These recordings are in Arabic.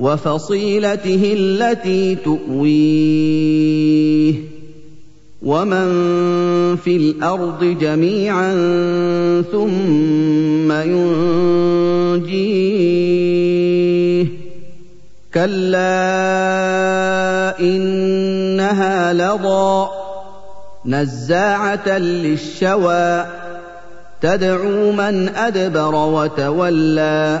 وفصيلته التي تؤويه ومن في الأرض جميعا ثم ينجيه كلا إنها لظى نزاعة للشوى تدعو من أدبر وتولى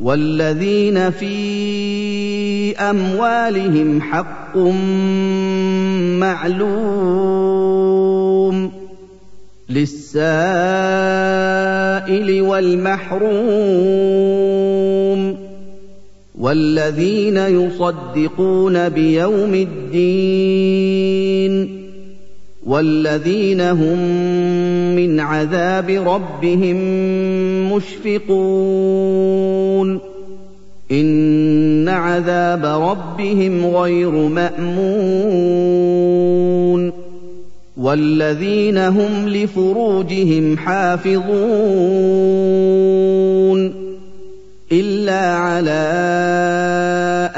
والذين في أموالهم حق معلوم للسائل والمحروم والذين يصدقون بيوم الدين والذين هم من عذاب ربهم مشفقون. إن عذاب ربهم غير مأمون. والذين هم لفروجهم حافظون. إلا على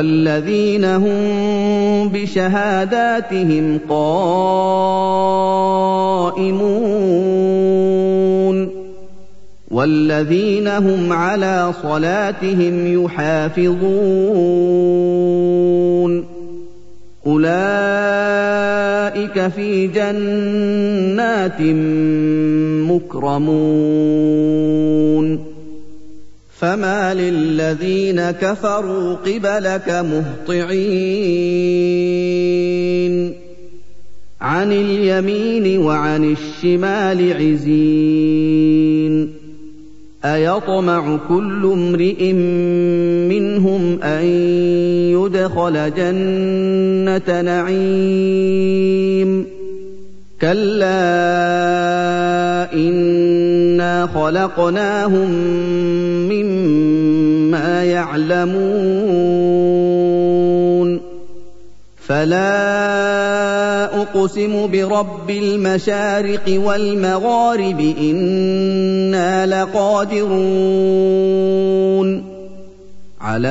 والذين هم بشهاداتهم قائمون والذين هم على صلاتهم يحافظون أولئك في جنات مكرمون فما للذين كفروا قبلك مهطعين عن اليمين وعن الشمال عزين ايطمع كل امرئ منهم ان يدخل جنه نعيم كلا خلقناهم مما يعلمون. فلا أقسم برب المشارق والمغارب إنا لقادرون. على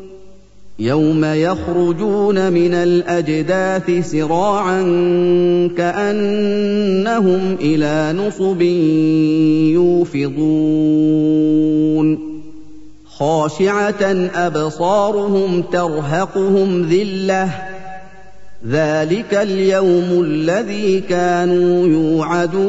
يوم يخرجون من الأجداث سراعا كأنهم إلى نصب يوفضون. خاشعة أبصارهم ترهقهم ذلة. ذلك اليوم الذي كانوا يوعدون.